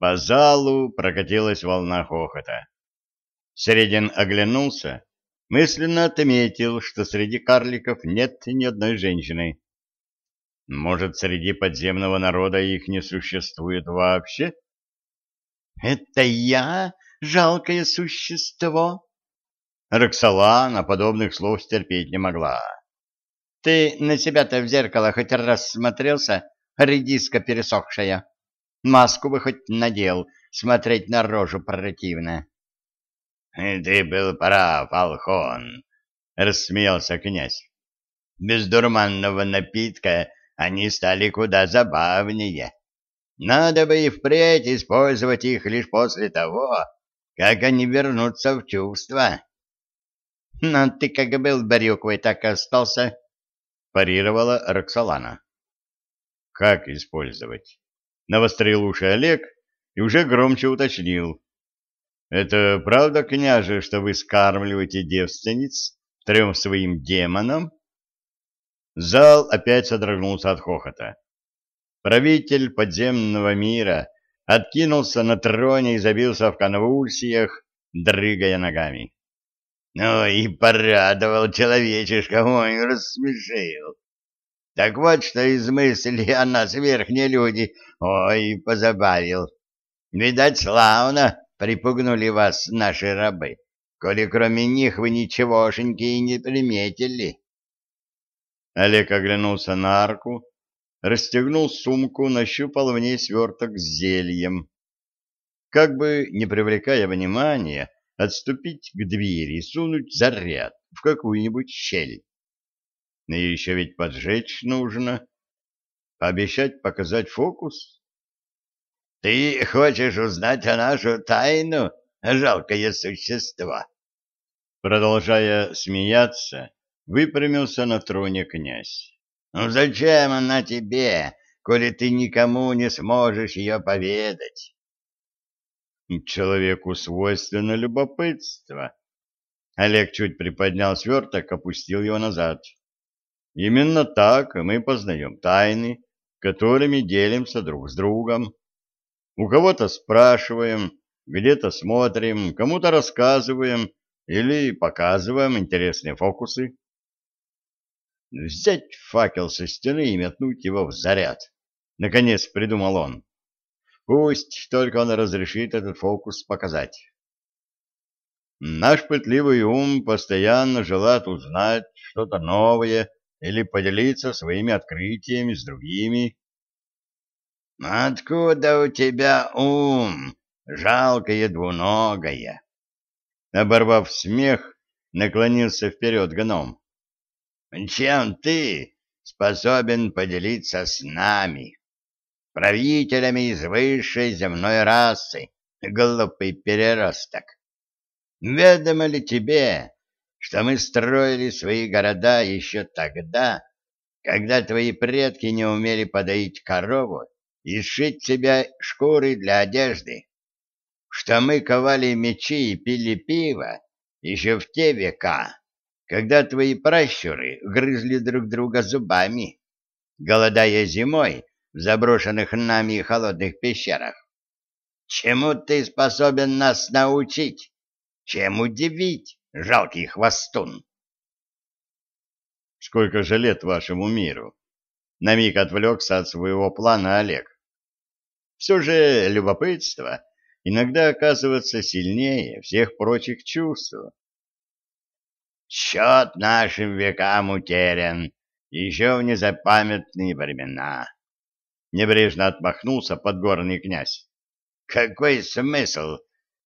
По залу прокатилась волна хохота. Середин оглянулся, мысленно отметил, что среди карликов нет ни одной женщины. Может, среди подземного народа их не существует вообще? — Это я, жалкое существо? Роксолана подобных слов стерпеть не могла. — Ты на себя-то в зеркало хоть раз смотрелся, редиска пересохшая? Маску бы хоть надел, смотреть на рожу противно. — Ты был прав, Алхон, — рассмеялся князь. — Без дурманного напитка они стали куда забавнее. Надо бы и впредь использовать их лишь после того, как они вернутся в чувство. — Но ты как был барюквой, так и остался, — парировала Роксолана. — Как использовать? Навострил уши Олег и уже громче уточнил. Это правда, княже, что вы скармливаете девственниц трем своим демонам? Зал опять содрогнулся от хохота. Правитель подземного мира откинулся на троне и забился в конвульсиях, дрыгая ногами. Ну и порадовал человечишка, ой, рассмешил. Так вот, что из мысли о нас верхние люди, ой, позабавил. Видать, славно припугнули вас наши рабы, коли кроме них вы ничегошеньки и не приметили. Олег оглянулся на арку, расстегнул сумку, нащупал в ней сверток с зельем. Как бы, не привлекая внимания, отступить к двери и сунуть заряд в какую-нибудь щель. И еще ведь поджечь нужно. Пообещать показать фокус? — Ты хочешь узнать о нашу тайну, жалкое существо? Продолжая смеяться, выпрямился на троне князь. — Ну зачем она тебе, коли ты никому не сможешь ее поведать? Человеку свойственно любопытство. Олег чуть приподнял сверток, опустил его назад. Именно так мы познаем тайны, которыми делимся друг с другом. У кого-то спрашиваем, где-то смотрим, кому-то рассказываем или показываем интересные фокусы. Взять факел со стены и метнуть его в заряд. Наконец придумал он. Пусть только он разрешит этот фокус показать. Наш пытливый ум постоянно желает узнать что-то новое или поделиться своими открытиями с другими. «Откуда у тебя ум, жалкое двуногое?» Оборвав смех, наклонился вперед гном. «Чем ты способен поделиться с нами, правителями из высшей земной расы, глупый переросток? Ведомо ли тебе, что мы строили свои города еще тогда, когда твои предки не умели подоить корову и сшить себе шкуры для одежды, что мы ковали мечи и пили пиво еще в те века, когда твои пращуры грызли друг друга зубами, голодая зимой в заброшенных нами холодных пещерах. Чему ты способен нас научить? Чем удивить, жалкий хвостун? Сколько же лет вашему миру? На миг отвлекся от своего плана Олег. Все же любопытство иногда оказывается сильнее всех прочих чувств. Счет нашим векам утерян еще в незапамятные времена. Небрежно отмахнулся подгорный князь. Какой смысл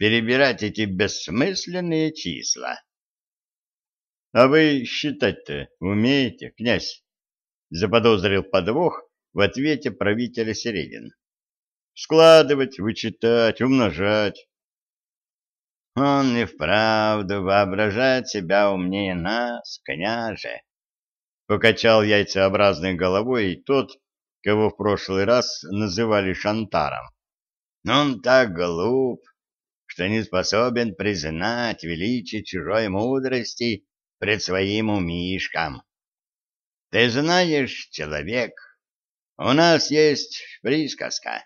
перебирать эти бессмысленные числа? — А вы считать-то умеете, князь? — заподозрил подвох в ответе правителя Середин. — Складывать, вычитать, умножать. — Он и вправду воображает себя умнее нас, княже. Покачал яйцеобразной головой тот, кого в прошлый раз называли Шантаром. Он так глуп, что не способен признать величие чужой мудрости пред своим умишком. Ты знаешь, человек, у нас есть присказка.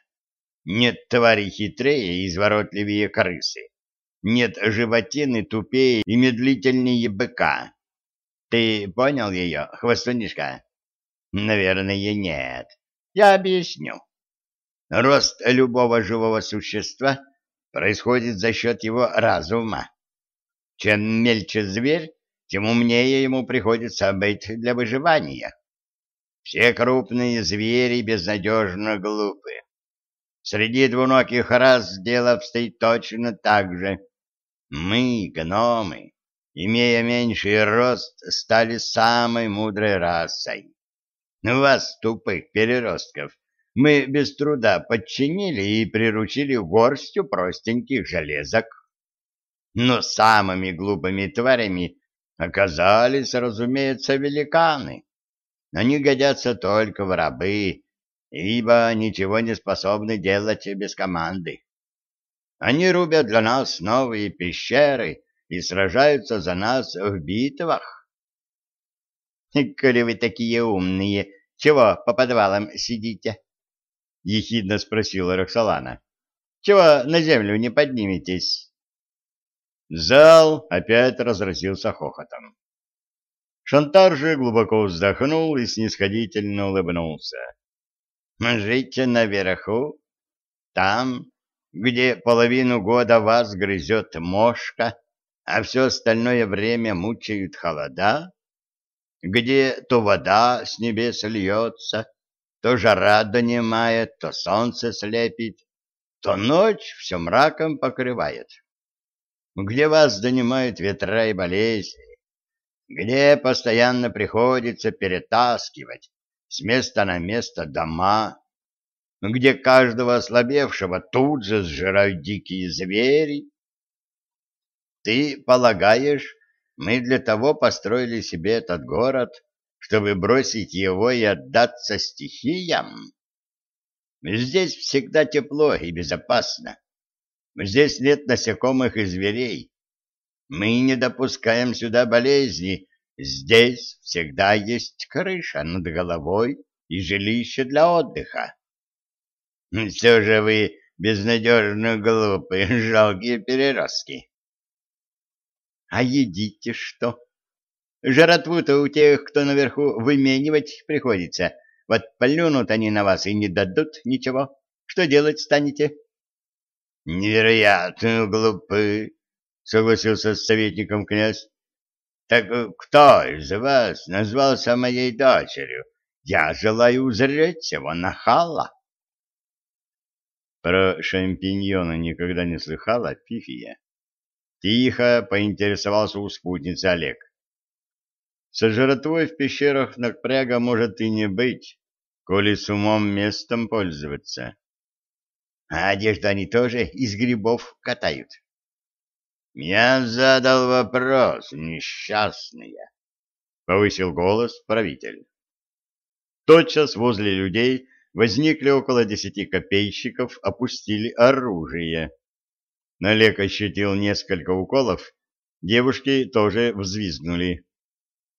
Нет твари хитрее и изворотливее крысы. Нет животины тупее и медлительнее быка. Ты понял ее, хвостунишка? Наверное, нет. Я объясню. Рост любого живого существа происходит за счет его разума. Чем мельче зверь, тем умнее ему приходится быть для выживания. Все крупные звери безнадежно глупы. Среди двуногих рас дело обстоит точно так же. Мы, гномы, имея меньший рост, стали самой мудрой расой. Вас, тупых переростков, мы без труда подчинили и приручили горстью простеньких железок. Но самыми глупыми тварями оказались, разумеется, великаны. Они годятся только в рабы, ибо ничего не способны делать без команды. Они рубят для нас новые пещеры и сражаются за нас в битвах. — Коли вы такие умные, чего по подвалам сидите? — ехидно спросила Роксолана. — Чего на землю не подниметесь? Зал опять разразился хохотом. Шантар же глубоко вздохнул и снисходительно улыбнулся. «Жите наверху, там, где половину года вас грызет мошка, а все остальное время мучают холода, где то вода с небес льется, то жара донимает, то солнце слепит, то ночь все мраком покрывает, где вас донимают ветра и болезни, где постоянно приходится перетаскивать с места на место дома, где каждого ослабевшего тут же сжирают дикие звери. Ты полагаешь, мы для того построили себе этот город, чтобы бросить его и отдаться стихиям? Здесь всегда тепло и безопасно. Здесь нет насекомых и зверей. Мы не допускаем сюда болезни. Здесь всегда есть крыша над головой и жилище для отдыха. Все же вы безнадежно глупые, жалкие переростки. А едите что? Жратву-то у тех, кто наверху, выменивать приходится. Вот плюнут они на вас и не дадут ничего. Что делать станете? Невероятно глупы, — согласился с советником князь. — Так кто из вас назвался моей дочерью? Я желаю узреть его нахала. Про шампиньона никогда не слыхала, Пифия. Тихо поинтересовался у спутницы Олег. Со жратвой в пещерах напряга может и не быть, коли с умом местом пользоваться. А одежду они тоже из грибов катают. «Я задал вопрос, несчастная», — повысил голос правитель. Тотчас возле людей возникли около десяти копейщиков, опустили оружие. Налек ощутил несколько уколов, девушки тоже взвизгнули.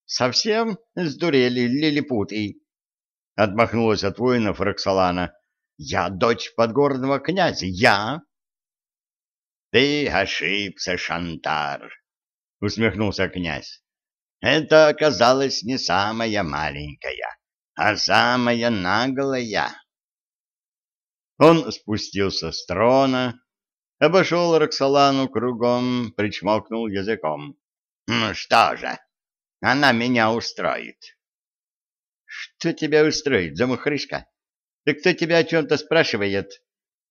«Совсем сдурели лилипуты?» — отмахнулась от воинов Роксолана. «Я дочь подгорного князя, я...» Ты ошибся, Шантар, усмехнулся князь. Это оказалось не самая маленькая, а самая наглая. Он спустился с трона, обошел Роксолану кругом, причмокнул языком. «Ну что же, она меня устроит». «Что тебя устроит, замухрышка? Да кто тебя о чем-то спрашивает?»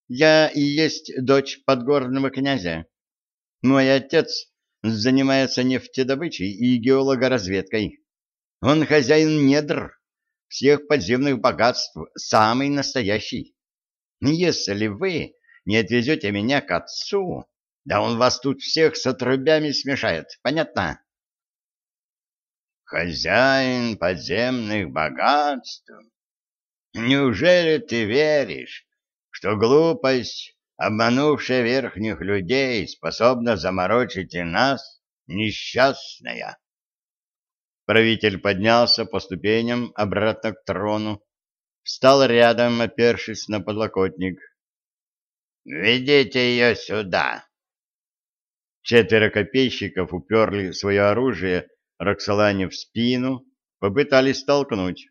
Я и есть дочь подгорного князя. Мой отец занимается нефтедобычей и геологоразведкой. Он хозяин недр, всех подземных богатств, самый настоящий. Если вы не отвезете меня к отцу, да он вас тут всех с отрубями смешает, понятно? Хозяин подземных богатств? Неужели ты веришь, что глупость, обманувшая верхних людей, способна заморочить и нас, несчастная. Правитель поднялся по ступеням обратно к трону, встал рядом, опершись на подлокотник. Ведите ее сюда. Четверо копейщиков уперли свое оружие Роксолане в спину, попытались столкнуть.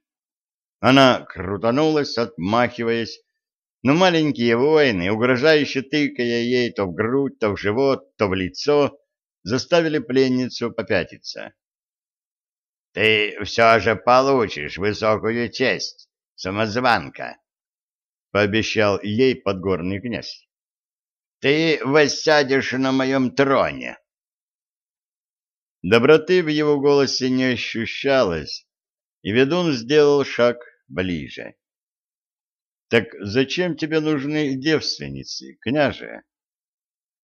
Она крутанулась, отмахиваясь, но маленькие воины, угрожающе тыкая ей то в грудь, то в живот, то в лицо, заставили пленницу попятиться. — Ты все же получишь высокую честь, самозванка, — пообещал ей подгорный князь. — Ты воссядешь на моем троне. Доброты в его голосе не ощущалось, и ведун сделал шаг ближе. Так зачем тебе нужны девственницы, княже?